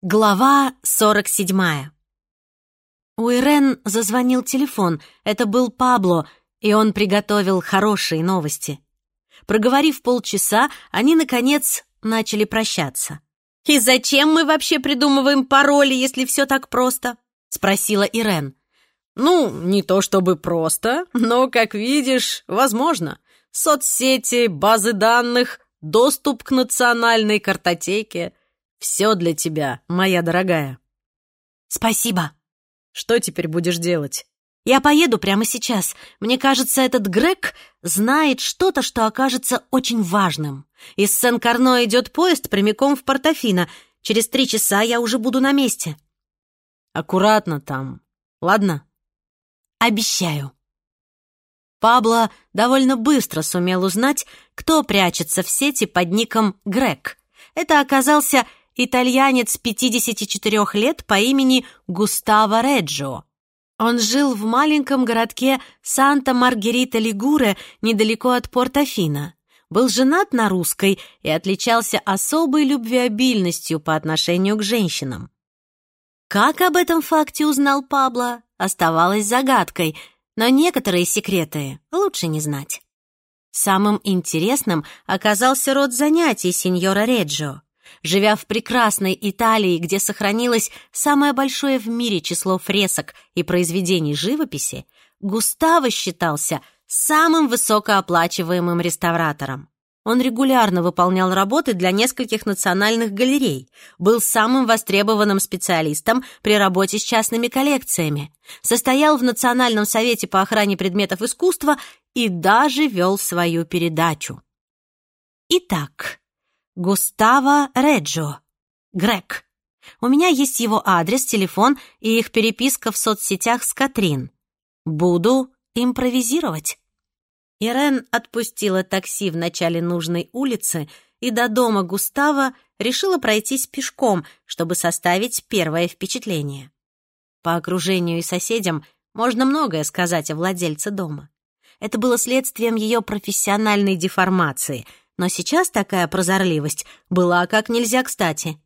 Глава 47 У Ирен зазвонил телефон. Это был Пабло, и он приготовил хорошие новости. Проговорив полчаса, они, наконец, начали прощаться. «И зачем мы вообще придумываем пароли, если все так просто?» — спросила Ирен. «Ну, не то чтобы просто, но, как видишь, возможно. Соцсети, базы данных, доступ к национальной картотеке — все для тебя, моя дорогая». «Спасибо». «Что теперь будешь делать?» «Я поеду прямо сейчас. Мне кажется, этот Грег знает что-то, что окажется очень важным. Из Сен-Карно идет поезд прямиком в Портофино. Через три часа я уже буду на месте». «Аккуратно там, ладно?» «Обещаю». Пабло довольно быстро сумел узнать, кто прячется в сети под ником Грег. Это оказался итальянец 54 лет по имени Густаво Реджио. Он жил в маленьком городке Санта-Маргерита-Лигуре недалеко от Порто-Фино. Был женат на русской и отличался особой любвеобильностью по отношению к женщинам. Как об этом факте узнал Пабло, оставалось загадкой — но некоторые секреты лучше не знать. Самым интересным оказался род занятий сеньора Реджио. Живя в прекрасной Италии, где сохранилось самое большое в мире число фресок и произведений живописи, Густаво считался самым высокооплачиваемым реставратором. Он регулярно выполнял работы для нескольких национальных галерей, был самым востребованным специалистом при работе с частными коллекциями, состоял в Национальном совете по охране предметов искусства и даже вел свою передачу. Итак, Густаво Реджо, Грег. У меня есть его адрес, телефон и их переписка в соцсетях с Катрин. Буду импровизировать. Ирен отпустила такси в начале нужной улицы и до дома Густава решила пройтись пешком, чтобы составить первое впечатление. По окружению и соседям можно многое сказать о владельце дома. Это было следствием ее профессиональной деформации, но сейчас такая прозорливость была как нельзя кстати.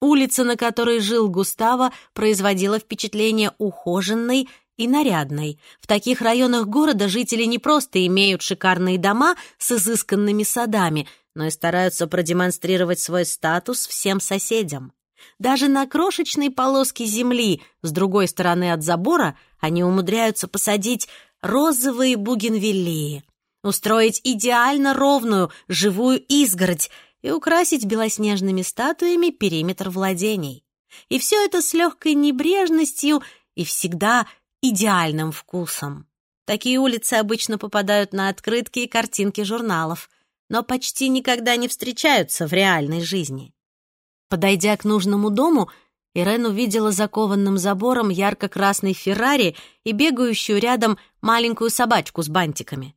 Улица, на которой жил Густава, производила впечатление ухоженной и нарядной. В таких районах города жители не просто имеют шикарные дома с изысканными садами, но и стараются продемонстрировать свой статус всем соседям. Даже на крошечной полоске земли с другой стороны от забора они умудряются посадить розовые бугенвиллии, устроить идеально ровную живую изгородь и украсить белоснежными статуями периметр владений. И все это с легкой небрежностью и всегда идеальным вкусом. Такие улицы обычно попадают на открытки и картинки журналов, но почти никогда не встречаются в реальной жизни. Подойдя к нужному дому, Ирен увидела закованным забором ярко-красный Феррари и бегающую рядом маленькую собачку с бантиками.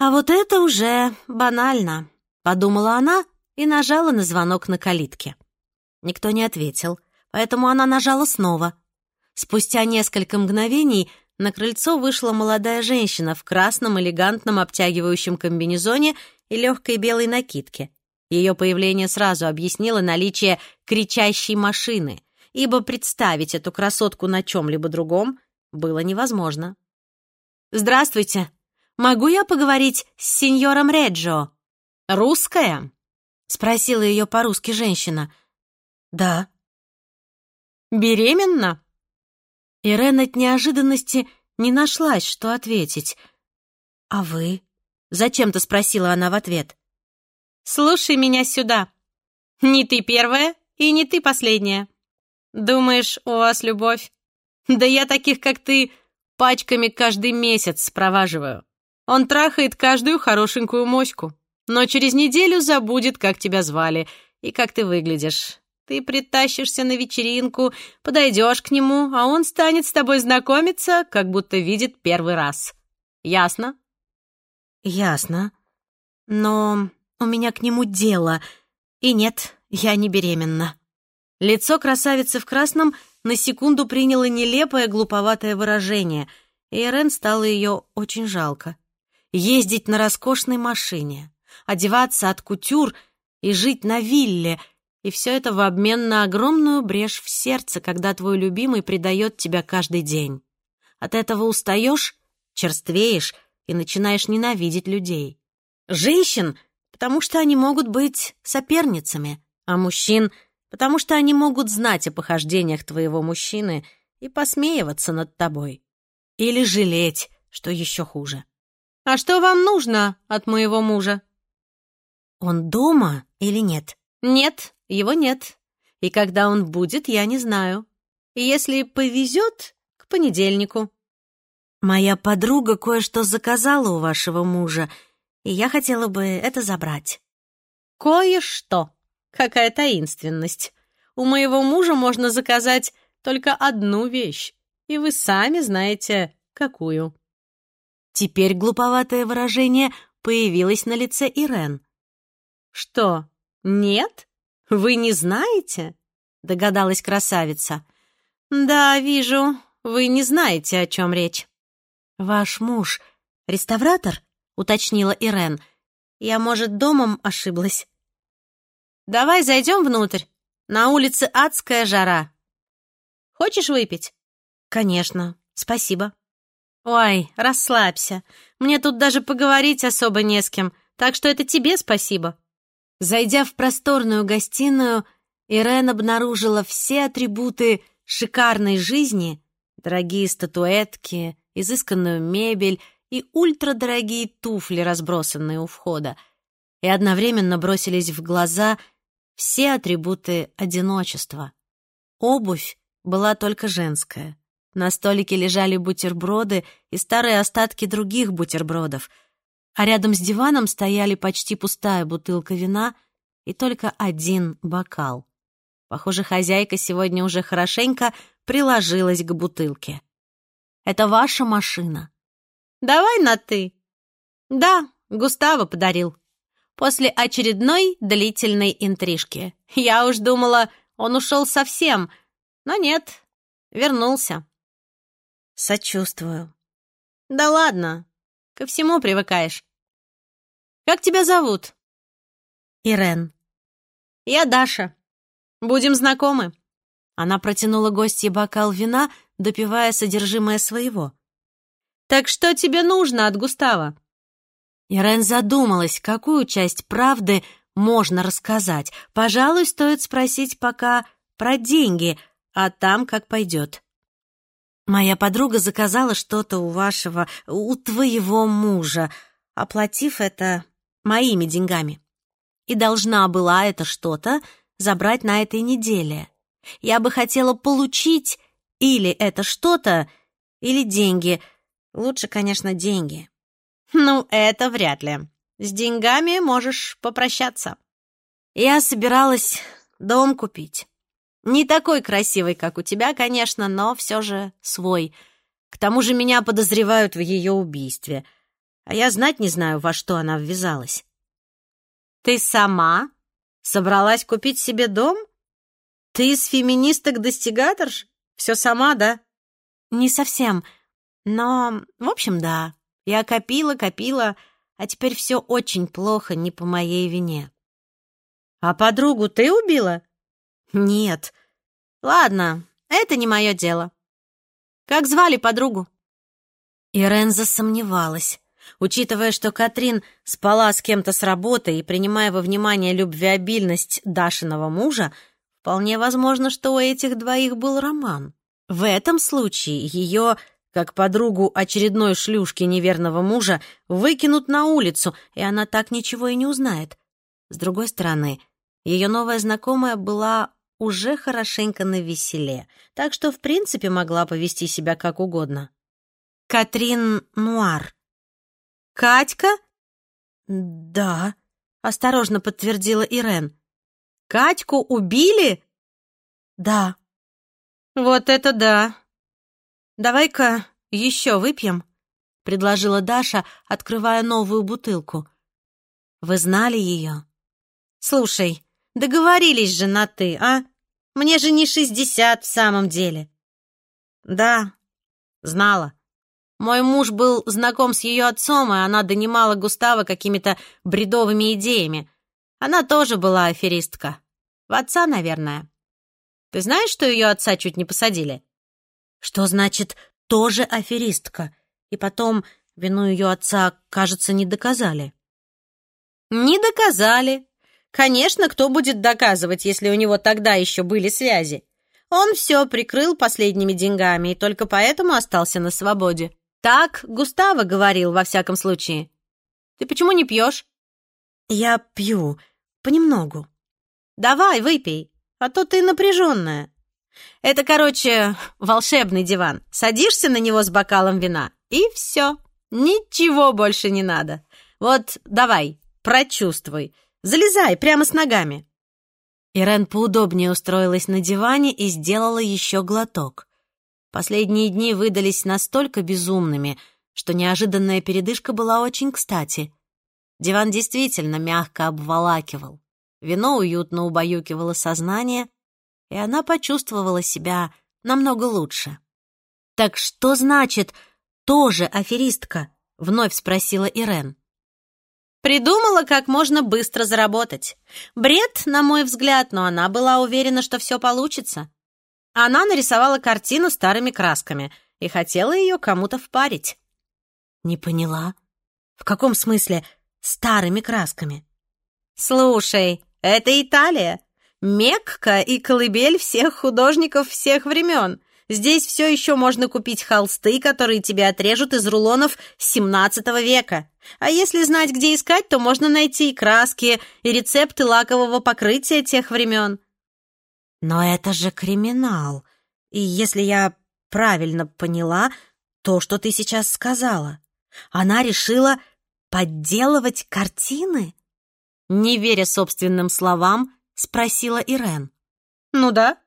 «А вот это уже банально», — подумала она и нажала на звонок на калитке. Никто не ответил, поэтому она нажала снова. Спустя несколько мгновений на крыльцо вышла молодая женщина в красном элегантном обтягивающем комбинезоне и легкой белой накидке. Ее появление сразу объяснило наличие кричащей машины, ибо представить эту красотку на чем-либо другом было невозможно. «Здравствуйте! Могу я поговорить с сеньором Реджо?» «Русская?» — спросила ее по-русски женщина. «Да». «Беременна?» Ирен от неожиданности не нашлась, что ответить. «А вы?» — зачем-то спросила она в ответ. «Слушай меня сюда. Не ты первая и не ты последняя. Думаешь, у вас любовь? Да я таких, как ты, пачками каждый месяц спроваживаю. Он трахает каждую хорошенькую моську, но через неделю забудет, как тебя звали и как ты выглядишь. Ты притащишься на вечеринку, подойдешь к нему, а он станет с тобой знакомиться, как будто видит первый раз. Ясно? Ясно. Но у меня к нему дело. И нет, я не беременна. Лицо красавицы в красном на секунду приняло нелепое глуповатое выражение, и Эрен стало ее очень жалко. Ездить на роскошной машине, одеваться от кутюр и жить на вилле — И все это в обмен на огромную брешь в сердце, когда твой любимый предает тебя каждый день. От этого устаешь, черствеешь и начинаешь ненавидеть людей. Женщин, потому что они могут быть соперницами, а мужчин, потому что они могут знать о похождениях твоего мужчины и посмеиваться над тобой. Или жалеть, что еще хуже. «А что вам нужно от моего мужа?» «Он дома или нет?» «Нет, его нет. И когда он будет, я не знаю. Если повезет, к понедельнику». «Моя подруга кое-что заказала у вашего мужа, и я хотела бы это забрать». «Кое-что. Какая таинственность. У моего мужа можно заказать только одну вещь, и вы сами знаете, какую». Теперь глуповатое выражение появилось на лице Ирен. «Что, нет? Вы не знаете?» — догадалась красавица. «Да, вижу, вы не знаете, о чем речь». «Ваш муж реставратор?» — уточнила Ирен. «Я, может, домом ошиблась?» «Давай зайдем внутрь. На улице адская жара. Хочешь выпить?» «Конечно, спасибо». «Ой, расслабься. Мне тут даже поговорить особо не с кем, так что это тебе спасибо». Зайдя в просторную гостиную, Ирен обнаружила все атрибуты шикарной жизни, дорогие статуэтки, изысканную мебель и ультрадорогие туфли, разбросанные у входа, и одновременно бросились в глаза все атрибуты одиночества. Обувь была только женская. На столике лежали бутерброды и старые остатки других бутербродов, а рядом с диваном стояли почти пустая бутылка вина и только один бокал. Похоже, хозяйка сегодня уже хорошенько приложилась к бутылке. «Это ваша машина?» «Давай на «ты». «Да, Густаво подарил. После очередной длительной интрижки. Я уж думала, он ушел совсем, но нет, вернулся». «Сочувствую». «Да ладно, ко всему привыкаешь. Как тебя зовут?» «Ирен». «Я Даша. Будем знакомы». Она протянула гостье бокал вина, допивая содержимое своего. «Так что тебе нужно от Густава?» Ирен задумалась, какую часть правды можно рассказать. Пожалуй, стоит спросить пока про деньги, а там как пойдет. Моя подруга заказала что-то у вашего, у твоего мужа, оплатив это моими деньгами. И должна была это что-то забрать на этой неделе. Я бы хотела получить или это что-то, или деньги. Лучше, конечно, деньги. Ну, это вряд ли. С деньгами можешь попрощаться. Я собиралась дом купить. Не такой красивый, как у тебя, конечно, но все же свой. К тому же меня подозревают в ее убийстве. А я знать не знаю, во что она ввязалась. Ты сама собралась купить себе дом? Ты из феминисток-достигаторш? Все сама, да? Не совсем. Но, в общем, да. Я копила, копила, а теперь все очень плохо не по моей вине. А подругу ты убила? «Нет». «Ладно, это не мое дело. Как звали подругу?» Ирен засомневалась. Учитывая, что Катрин спала с кем-то с работы и принимая во внимание любвеобильность Дашиного мужа, вполне возможно, что у этих двоих был роман. В этом случае ее, как подругу очередной шлюшки неверного мужа, выкинут на улицу, и она так ничего и не узнает. С другой стороны, ее новая знакомая была уже хорошенько навеселе, так что, в принципе, могла повести себя как угодно. Катрин Нуар. «Катька?» «Да», — осторожно подтвердила Ирен. «Катьку убили?» «Да». «Вот это да!» «Давай-ка еще выпьем», — предложила Даша, открывая новую бутылку. «Вы знали ее?» «Слушай, договорились же на «ты», а? Мне же не шестьдесят в самом деле. Да, знала. Мой муж был знаком с ее отцом, и она донимала Густава какими-то бредовыми идеями. Она тоже была аферистка. В отца, наверное. Ты знаешь, что ее отца чуть не посадили? Что значит «тоже аферистка»? И потом вину ее отца, кажется, не доказали. Не доказали. Конечно, кто будет доказывать, если у него тогда еще были связи? Он все прикрыл последними деньгами и только поэтому остался на свободе. Так Густаво говорил, во всяком случае. Ты почему не пьешь? Я пью. Понемногу. Давай, выпей, а то ты напряженная. Это, короче, волшебный диван. Садишься на него с бокалом вина, и все. Ничего больше не надо. Вот давай, прочувствуй. Залезай прямо с ногами. Ирен поудобнее устроилась на диване и сделала еще глоток. Последние дни выдались настолько безумными, что неожиданная передышка была очень кстати. Диван действительно мягко обволакивал. Вино уютно убаюкивало сознание, и она почувствовала себя намного лучше. «Так что значит «тоже аферистка»?» — вновь спросила Ирен. Придумала, как можно быстро заработать. Бред, на мой взгляд, но она была уверена, что все получится. Она нарисовала картину старыми красками и хотела ее кому-то впарить. Не поняла. В каком смысле старыми красками? Слушай, это Италия. Мекка и колыбель всех художников всех времен. Здесь все еще можно купить холсты, которые тебе отрежут из рулонов XVII века. А если знать, где искать, то можно найти и краски, и рецепты лакового покрытия тех времен. Но это же криминал. И если я правильно поняла то, что ты сейчас сказала, она решила подделывать картины? Не веря собственным словам, спросила Ирен. Ну да,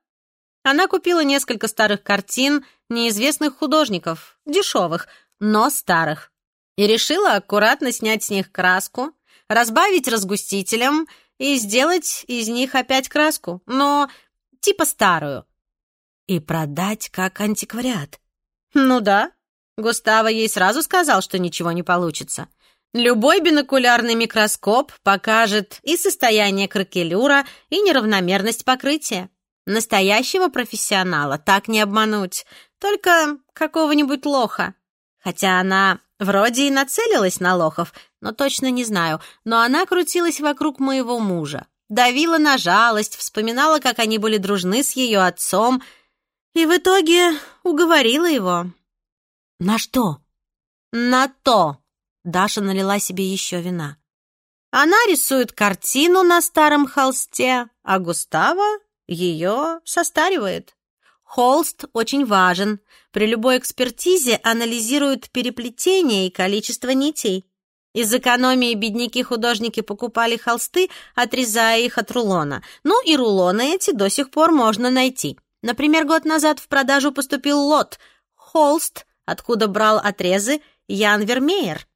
она купила несколько старых картин неизвестных художников, дешевых, но старых, и решила аккуратно снять с них краску, разбавить разгустителем и сделать из них опять краску, но типа старую. И продать как антиквариат. Ну да. Густаво ей сразу сказал, что ничего не получится. Любой бинокулярный микроскоп покажет и состояние кракелюра, и неравномерность покрытия. Настоящего профессионала так не обмануть, только какого-нибудь лоха. Хотя она вроде и нацелилась на лохов, но точно не знаю, но она крутилась вокруг моего мужа, давила на жалость, вспоминала, как они были дружны с ее отцом, и в итоге уговорила его. «На что?» «На то!» Даша налила себе еще вина. Она рисует картину на старом холсте, а Густаво ее состаривает. Холст очень важен. При любой экспертизе анализируют переплетение и количество нитей. Из экономии бедняки-художники покупали холсты, отрезая их от рулона. Ну и рулоны эти до сих пор можно найти. Например, год назад в продажу поступил лот «Холст», откуда брал отрезы Ян Вермеер.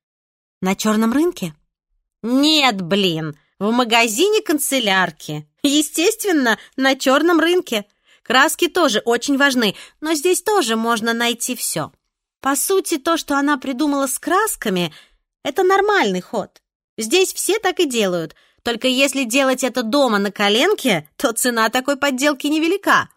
На черном рынке? Нет, блин, в магазине канцелярки. Естественно, на черном рынке. Краски тоже очень важны, но здесь тоже можно найти все. По сути, то, что она придумала с красками, это нормальный ход. Здесь все так и делают. Только если делать это дома на коленке, то цена такой подделки невелика.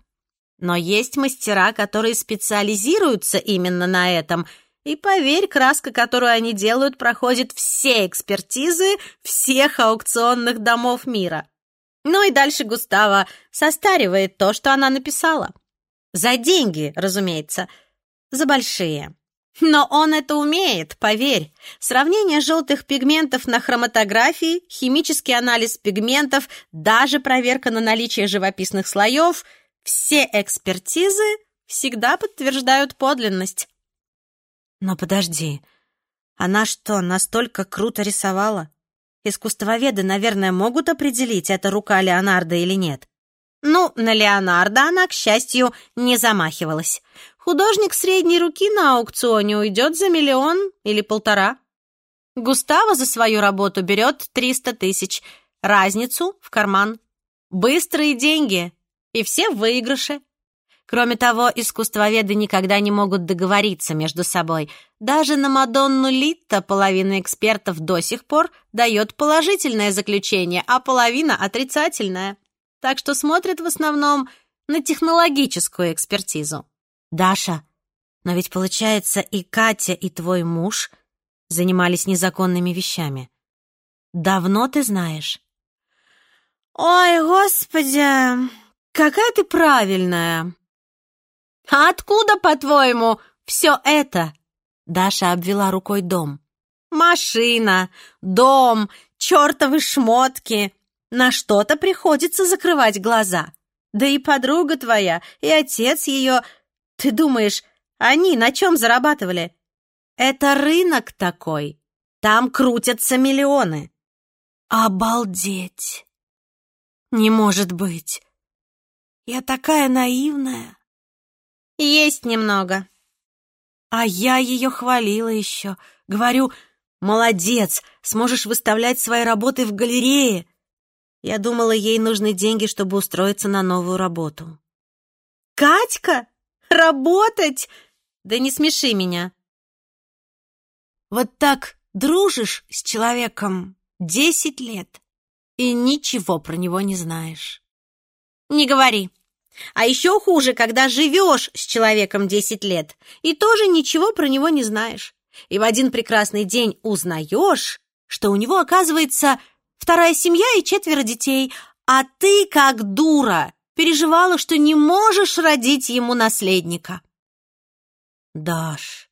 Но есть мастера, которые специализируются именно на этом – и поверь, краска, которую они делают, проходит все экспертизы всех аукционных домов мира. Ну и дальше Густава состаривает то, что она написала. За деньги, разумеется, за большие. Но он это умеет, поверь. Сравнение желтых пигментов на хроматографии, химический анализ пигментов, даже проверка на наличие живописных слоев — все экспертизы всегда подтверждают подлинность. Но подожди, она что, настолько круто рисовала? Искусствоведы, наверное, могут определить, это рука Леонардо или нет. Ну, на Леонардо она, к счастью, не замахивалась. Художник средней руки на аукционе уйдет за миллион или полтора. Густаво за свою работу берет 300 тысяч, разницу в карман. Быстрые деньги, и все в выигрыше. Кроме того, искусствоведы никогда не могут договориться между собой. Даже на Мадонну Литта половина экспертов до сих пор дает положительное заключение, а половина — отрицательное. так что смотрят в основном на технологическую экспертизу. Даша, но ведь получается и Катя, и твой муж занимались незаконными вещами. Давно ты знаешь? Ой, господи, какая ты правильная. А откуда, по-твоему, все это? Даша обвела рукой дом. Машина, дом, чертовы шмотки. На что-то приходится закрывать глаза. Да и подруга твоя, и отец ее... Ты думаешь, они на чем зарабатывали? Это рынок такой. Там крутятся миллионы. Обалдеть! Не может быть. Я такая наивная. Есть немного. А я ее хвалила еще. Говорю, молодец, сможешь выставлять свои работы в галерее. Я думала, ей нужны деньги, чтобы устроиться на новую работу. «Катька? Работать? Да не смеши меня!» Вот так дружишь с человеком десять лет и ничего про него не знаешь. Не говори. А еще хуже, когда живешь с человеком десять лет и тоже ничего про него не знаешь. И в один прекрасный день узнаешь, что у него, оказывается, вторая семья и четверо детей, а ты, как дура, переживала, что не можешь родить ему наследника. Даш,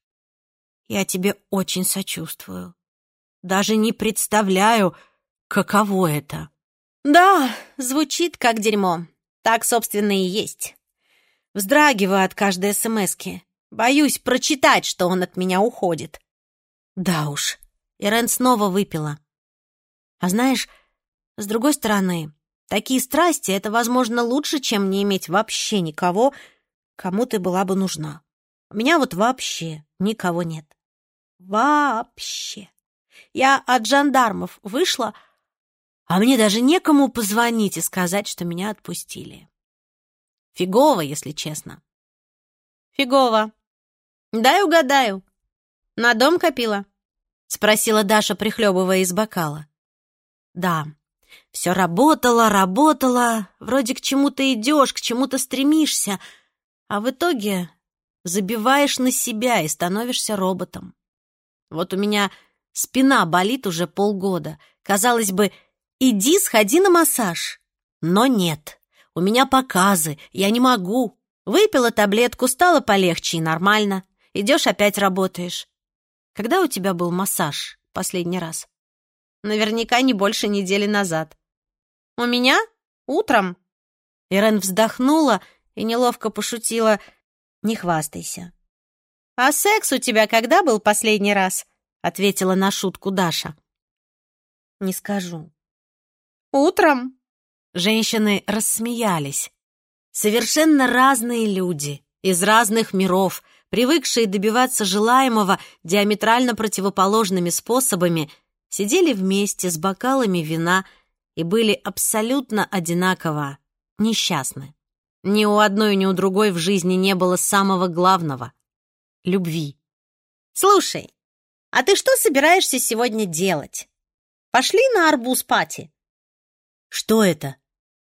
я тебе очень сочувствую. Даже не представляю, каково это. Да, звучит как дерьмо. Так, собственно, и есть. Вздрагиваю от каждой смски. Боюсь прочитать, что он от меня уходит. Да уж, Ирен снова выпила. А знаешь, с другой стороны, такие страсти — это, возможно, лучше, чем не иметь вообще никого, кому ты была бы нужна. У меня вот вообще никого нет. Вообще. Я от жандармов вышла, а мне даже некому позвонить и сказать, что меня отпустили. Фигово, если честно. Фигово. Дай угадаю. На дом копила? Спросила Даша, прихлебывая из бокала. Да, все работало, работало, вроде к чему-то идешь, к чему-то стремишься, а в итоге забиваешь на себя и становишься роботом. Вот у меня спина болит уже полгода. Казалось бы, иди сходи на массаж. Но нет, у меня показы, я не могу. Выпила таблетку, стало полегче и нормально. Идешь опять работаешь. Когда у тебя был массаж последний раз? Наверняка не больше недели назад. У меня? Утром? Ирен вздохнула и неловко пошутила. Не хвастайся. «А секс у тебя когда был последний раз?» — ответила на шутку Даша. «Не скажу». «Утром?» Женщины рассмеялись. Совершенно разные люди, из разных миров, привыкшие добиваться желаемого диаметрально противоположными способами, сидели вместе с бокалами вина и были абсолютно одинаково несчастны. Ни у одной, ни у другой в жизни не было самого главного — любви. «Слушай, а ты что собираешься сегодня делать? Пошли на арбуз-пати?» «Что это?»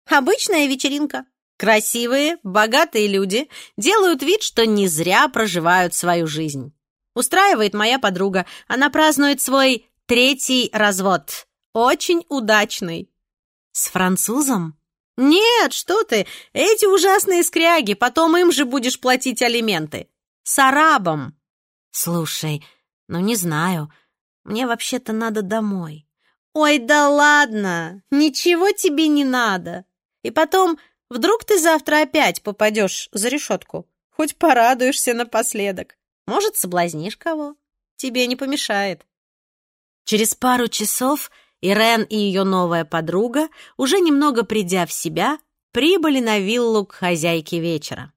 «Обычная вечеринка. Красивые, богатые люди делают вид, что не зря проживают свою жизнь. Устраивает моя подруга. Она празднует свой третий развод. Очень удачный. С французом? Нет, что ты, эти ужасные скряги, потом им же будешь платить алименты. С арабом. Слушай, ну не знаю, мне вообще-то надо домой. Ой, да ладно, ничего тебе не надо. И потом, вдруг ты завтра опять попадешь за решетку. Хоть порадуешься напоследок. Может, соблазнишь кого? Тебе не помешает. Через пару часов Ирен и ее новая подруга, уже немного придя в себя, прибыли на виллу к хозяйке вечера.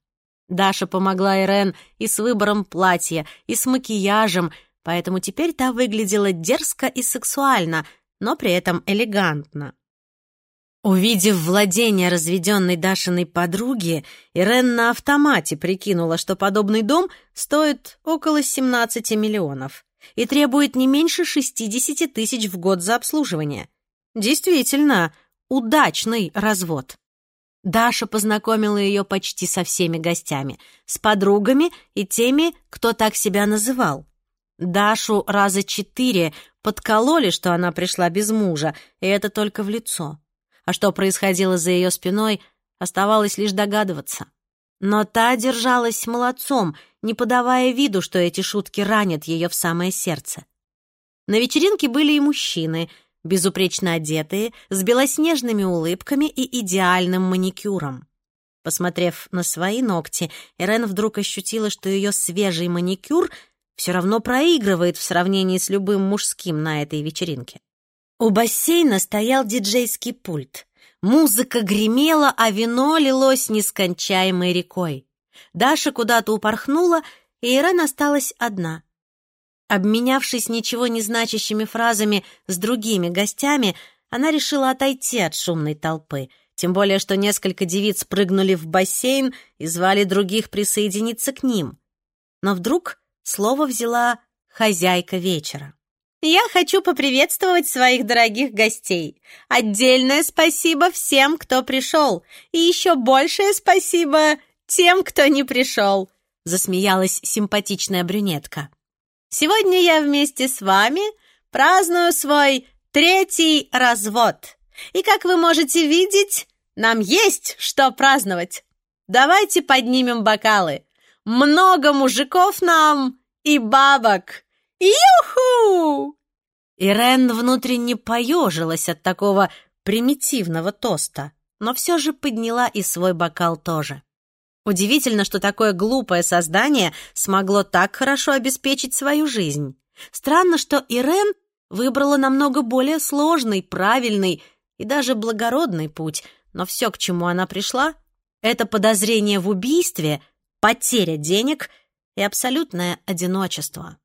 Даша помогла Ирен и с выбором платья, и с макияжем, поэтому теперь та выглядела дерзко и сексуально, но при этом элегантно. Увидев владение разведенной Дашиной подруги, Ирен на автомате прикинула, что подобный дом стоит около 17 миллионов и требует не меньше 60 тысяч в год за обслуживание. Действительно, удачный развод. Даша познакомила ее почти со всеми гостями, с подругами и теми, кто так себя называл. Дашу раза четыре подкололи, что она пришла без мужа, и это только в лицо. А что происходило за ее спиной, оставалось лишь догадываться. Но та держалась молодцом, не подавая виду, что эти шутки ранят ее в самое сердце. На вечеринке были и мужчины, безупречно одетые, с белоснежными улыбками и идеальным маникюром. Посмотрев на свои ногти, Ирен вдруг ощутила, что ее свежий маникюр все равно проигрывает в сравнении с любым мужским на этой вечеринке. У бассейна стоял диджейский пульт. Музыка гремела, а вино лилось нескончаемой рекой. Даша куда-то упорхнула, и Ирен осталась одна. Обменявшись ничего не значащими фразами с другими гостями, она решила отойти от шумной толпы, тем более что несколько девиц прыгнули в бассейн и звали других присоединиться к ним. Но вдруг слово взяла хозяйка вечера. «Я хочу поприветствовать своих дорогих гостей. Отдельное спасибо всем, кто пришел, и еще большее спасибо тем, кто не пришел», — засмеялась симпатичная брюнетка. «Сегодня я вместе с вами праздную свой третий развод. И, как вы можете видеть, нам есть что праздновать. Давайте поднимем бокалы много мужиков нам и бабок! Юху!» Ирен внутренне поежилась от такого примитивного тоста, но все же подняла и свой бокал тоже. Удивительно, что такое глупое создание смогло так хорошо обеспечить свою жизнь. Странно, что Ирен выбрала намного более сложный, правильный и даже благородный путь, но все, к чему она пришла, это подозрение в убийстве — потеря денег и абсолютное одиночество.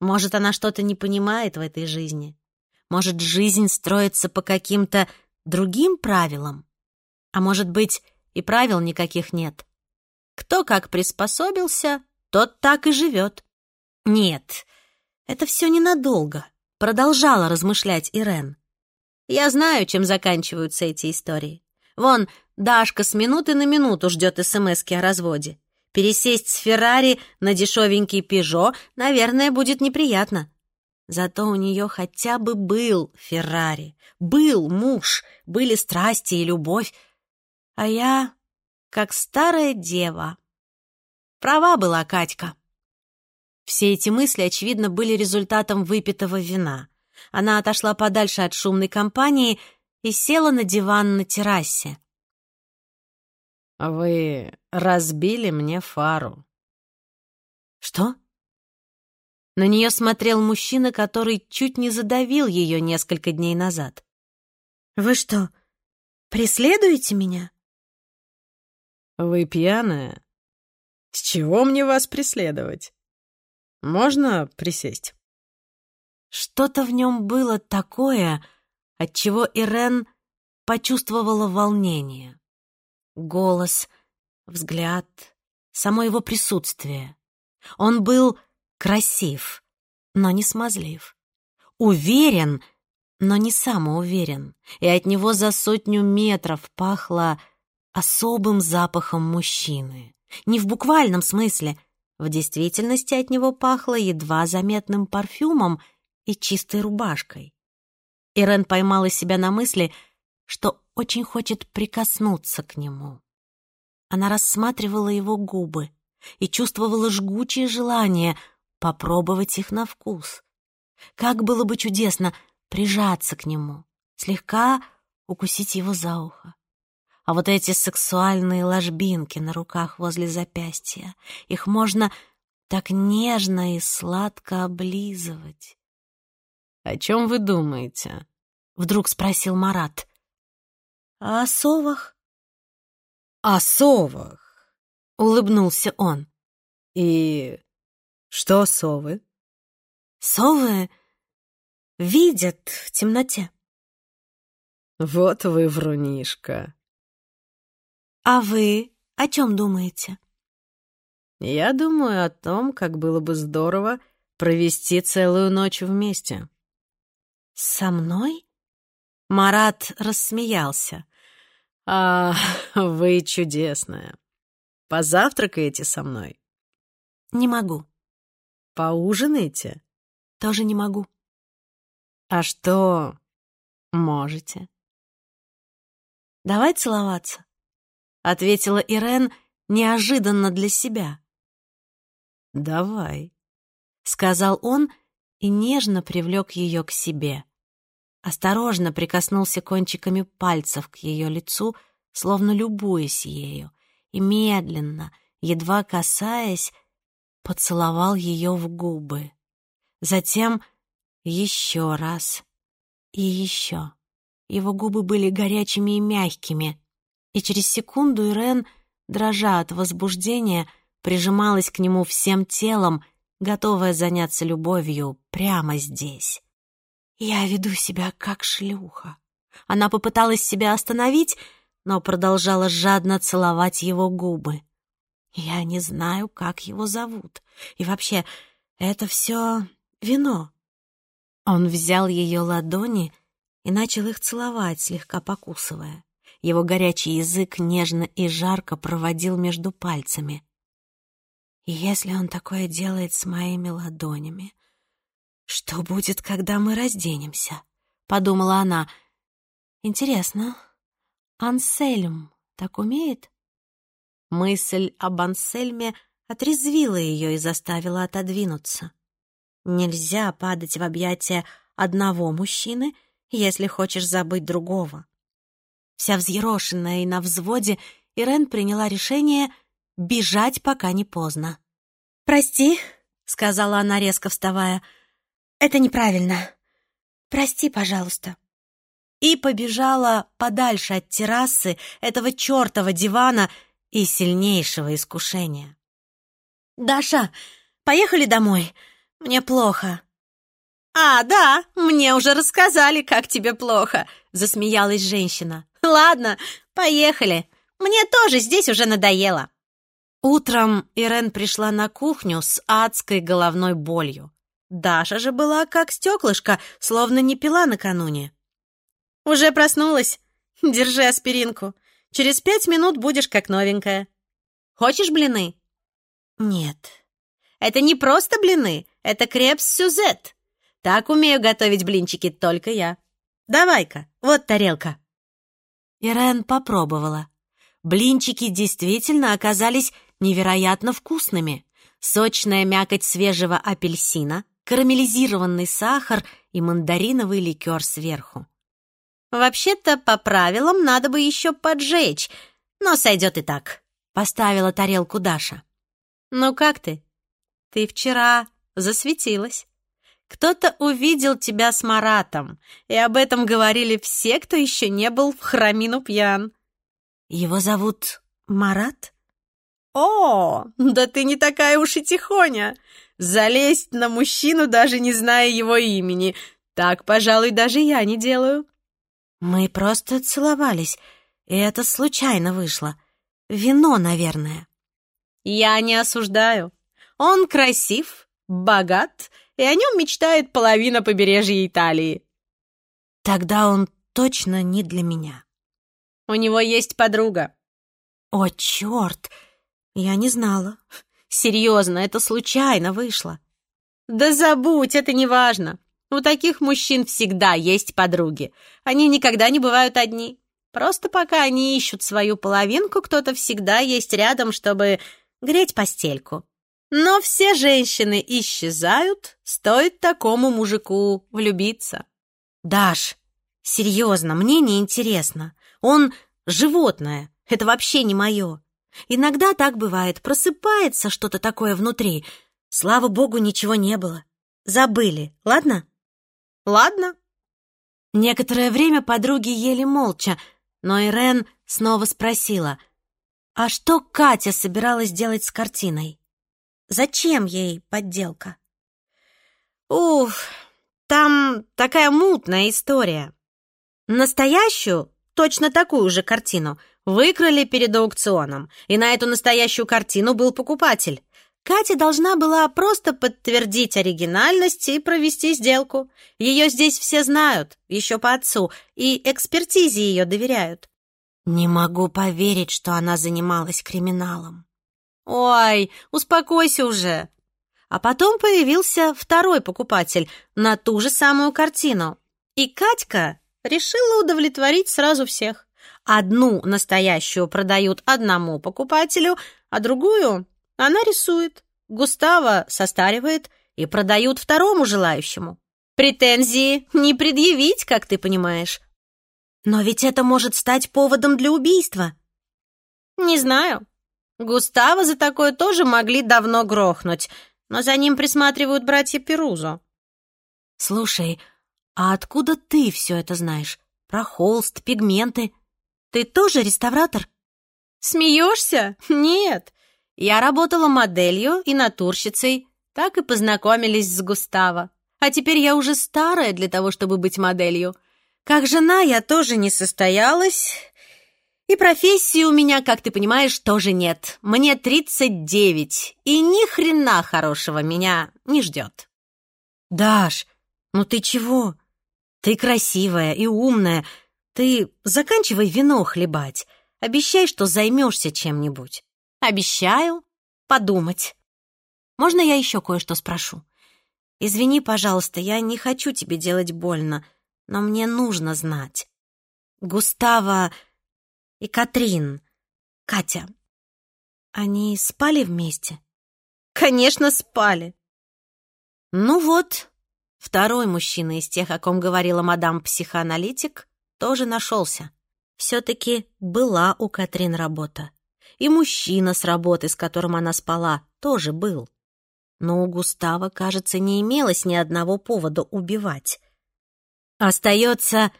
Может, она что-то не понимает в этой жизни. Может, жизнь строится по каким-то другим правилам. А может быть, и правил никаких нет. Кто как приспособился, тот так и живет. Нет, это все ненадолго, продолжала размышлять Ирен. Я знаю, чем заканчиваются эти истории. Вон, Дашка с минуты на минуту ждет СМСки о разводе. Пересесть с Феррари на дешевенький Пежо, наверное, будет неприятно. Зато у нее хотя бы был Феррари, был муж, были страсти и любовь. А я как старая дева. Права была Катька. Все эти мысли, очевидно, были результатом выпитого вина. Она отошла подальше от шумной компании и села на диван на террасе. «Вы разбили мне фару». «Что?» На нее смотрел мужчина, который чуть не задавил ее несколько дней назад. «Вы что, преследуете меня?» «Вы пьяная? С чего мне вас преследовать? Можно присесть?» Что-то в нем было такое, от чего Ирен почувствовала волнение. Голос, взгляд, само его присутствие. Он был красив, но не смазлив. Уверен, но не самоуверен. И от него за сотню метров пахло особым запахом мужчины. Не в буквальном смысле. В действительности от него пахло едва заметным парфюмом и чистой рубашкой. Ирен поймала себя на мысли, что очень хочет прикоснуться к нему. Она рассматривала его губы и чувствовала жгучее желание попробовать их на вкус. Как было бы чудесно прижаться к нему, слегка укусить его за ухо. А вот эти сексуальные ложбинки на руках возле запястья, их можно так нежно и сладко облизывать. «О чем вы думаете?» — вдруг спросил Марат. «О совах?» «О совах!» — улыбнулся он. «И что совы?» «Совы видят в темноте». «Вот вы врунишка!» «А вы о чем думаете?» «Я думаю о том, как было бы здорово провести целую ночь вместе». «Со мной?» Марат рассмеялся. А, вы чудесная. Позавтракаете со мной? Не могу. Поужинаете? Тоже не могу. А что можете? Давай целоваться, ответила Ирен неожиданно для себя. Давай, сказал он и нежно привлек ее к себе. Осторожно прикоснулся кончиками пальцев к ее лицу, словно любуясь ею, и медленно, едва касаясь, поцеловал ее в губы. Затем еще раз и еще. Его губы были горячими и мягкими, и через секунду Ирен, дрожа от возбуждения, прижималась к нему всем телом, готовая заняться любовью прямо здесь. «Я веду себя как шлюха». Она попыталась себя остановить, но продолжала жадно целовать его губы. Я не знаю, как его зовут. И вообще, это все вино. Он взял ее ладони и начал их целовать, слегка покусывая. Его горячий язык нежно и жарко проводил между пальцами. И если он такое делает с моими ладонями, что будет, когда мы разденемся? Подумала она. Интересно, Ансельм так умеет? Мысль об Ансельме отрезвила ее и заставила отодвинуться. Нельзя падать в объятия одного мужчины, если хочешь забыть другого. Вся взъерошенная и на взводе, Ирен приняла решение бежать, пока не поздно. «Прости», — сказала она, резко вставая, — «это неправильно. Прости, пожалуйста» и побежала подальше от террасы этого чертова дивана и сильнейшего искушения. «Даша, поехали домой. Мне плохо». «А, да, мне уже рассказали, как тебе плохо», — засмеялась женщина. «Ладно, поехали. Мне тоже здесь уже надоело». Утром Ирен пришла на кухню с адской головной болью. Даша же была как стеклышко, словно не пила накануне. «Уже проснулась? Держи аспиринку. Через пять минут будешь как новенькая. Хочешь блины? Нет. Это не просто блины, это крепс-сюзет. Так умею готовить блинчики только я. Давай-ка, вот тарелка. Ирен попробовала. Блинчики действительно оказались невероятно вкусными. Сочная мякоть свежего апельсина, карамелизированный сахар и мандариновый ликер сверху. Вообще-то, по правилам, надо бы еще поджечь, но сойдет и так. Поставила тарелку Даша. Ну как ты? Ты вчера засветилась. Кто-то увидел тебя с Маратом, и об этом говорили все, кто еще не был в храмину пьян. Его зовут Марат? О, да ты не такая уж и тихоня. Залезть на мужчину, даже не зная его имени. Так, пожалуй, даже я не делаю. Мы просто целовались, и это случайно вышло. Вино, наверное. Я не осуждаю. Он красив, богат, и о нем мечтает половина побережья Италии. Тогда он точно не для меня. У него есть подруга. О, черт! Я не знала. Серьезно, это случайно вышло. Да забудь, это не важно. У таких мужчин всегда есть подруги. Они никогда не бывают одни. Просто пока они ищут свою половинку, кто-то всегда есть рядом, чтобы греть постельку. Но все женщины исчезают, стоит такому мужику влюбиться. Даш, серьезно, мне не интересно. Он животное, это вообще не мое. Иногда так бывает, просыпается что-то такое внутри. Слава богу, ничего не было. Забыли, ладно? Ладно. Некоторое время подруги ели молча, но Ирен снова спросила, а что Катя собиралась делать с картиной? Зачем ей подделка? Уф, там такая мутная история. Настоящую, точно такую же картину, выкрали перед аукционом, и на эту настоящую картину был покупатель. Катя должна была просто подтвердить оригинальность и провести сделку. Ее здесь все знают, еще по отцу, и экспертизе ее доверяют. Не могу поверить, что она занималась криминалом. Ой, успокойся уже. А потом появился второй покупатель на ту же самую картину. И Катька решила удовлетворить сразу всех. Одну настоящую продают одному покупателю, а другую она рисует. Густава состаривает и продают второму желающему. Претензии не предъявить, как ты понимаешь. Но ведь это может стать поводом для убийства. Не знаю. Густава за такое тоже могли давно грохнуть, но за ним присматривают братья Перузо. Слушай, а откуда ты все это знаешь? Про холст, пигменты? Ты тоже реставратор? Смеешься? Нет. Я работала моделью и натурщицей. Так и познакомились с Густаво. А теперь я уже старая для того, чтобы быть моделью. Как жена я тоже не состоялась. И профессии у меня, как ты понимаешь, тоже нет. Мне 39, и ни хрена хорошего меня не ждет. Даш, ну ты чего? Ты красивая и умная. Ты заканчивай вино хлебать. Обещай, что займешься чем-нибудь. Обещаю подумать. Можно я еще кое-что спрошу? Извини, пожалуйста, я не хочу тебе делать больно, но мне нужно знать. Густава и Катрин, Катя, они спали вместе? Конечно, спали. Ну вот, второй мужчина из тех, о ком говорила мадам-психоаналитик, тоже нашелся. Все-таки была у Катрин работа. И мужчина с работы, с которым она спала, тоже был. Но у Густава, кажется, не имелось ни одного повода убивать. Остается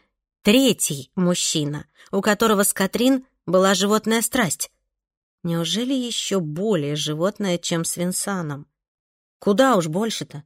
третий мужчина, у которого с Катрин была животная страсть. Неужели еще более животное, чем с Винсаном? Куда уж больше-то?